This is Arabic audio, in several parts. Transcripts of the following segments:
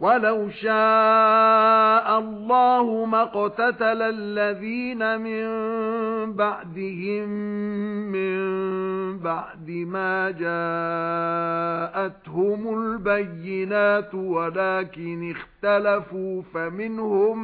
وَلَوْ شَاءَ اللَّهُ ما اقتتل الَّذِينَ مِن بَعْدِهِم مِّن بَعْدِ مَا جَاءَتْهُمُ الْبَيِّنَاتُ وَلَكِنِ اخْتَلَفُوا فَمِنْهُم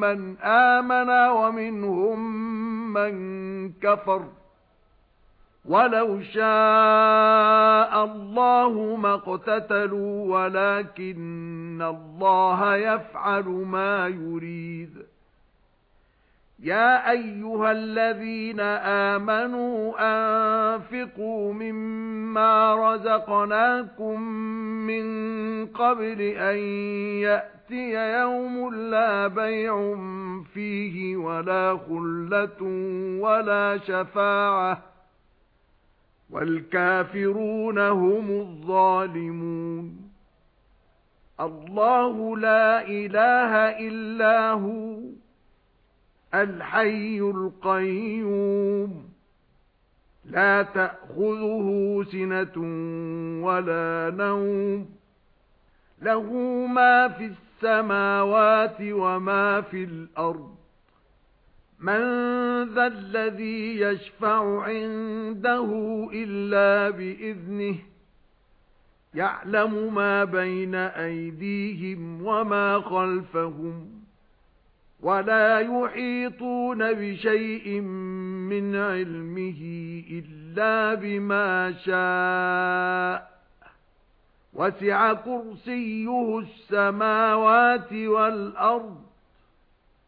مَّنْ آمَنَ وَمِنْهُم مَّن كَفَرَ وَلَوْ شَاءَ اللَّهُ ما اقتتلوا وَلَكِنَّ اللَّهَ يَفْعَلُ مَا يُرِيدُ. يَا أَيُّهَا الَّذِينَ آمَنُوا أَنفِقُوا مِمَّا رَزَقْنَاكُم مِّن قَبْلِ أَن يَأْتِيَ يَوْمٌ لَّا بَيْعٌ فِيهِ وَلَا خُلَّةٌ وَلَا شَفَاعَةٌ وَالْكَافِرُونَ هُمُ الظَّالِمُونَ. اللَّهُ لَا إِلَٰهَ إِلَّا هُوَ الْحَيُّ الْقَيُّومُ. لَا تَأْخُذُهُ سِنَةٌ وَلَا نَوْمٌ. لَهُ مَا فِي السَّمَاوَاتِ وَمَا فِي الْأَرْضِ. مَنْ ذَا الَّذِي يَشْفَعُ عِندَهُ إِلَّا بِإِذْنِهِ يَعْلَمُ مَا بَيْنَ أَيْدِيهِمْ وَمَا خَلْفَهُمْ وَلَا يُحِيطُونَ بِشَيْءٍ مِنْ عِلْمِهِ إِلَّا بِمَا شَاءَ وَسِعَ كُرْسِيُّهُ السَّمَاوَاتِ وَالْأَرْضَ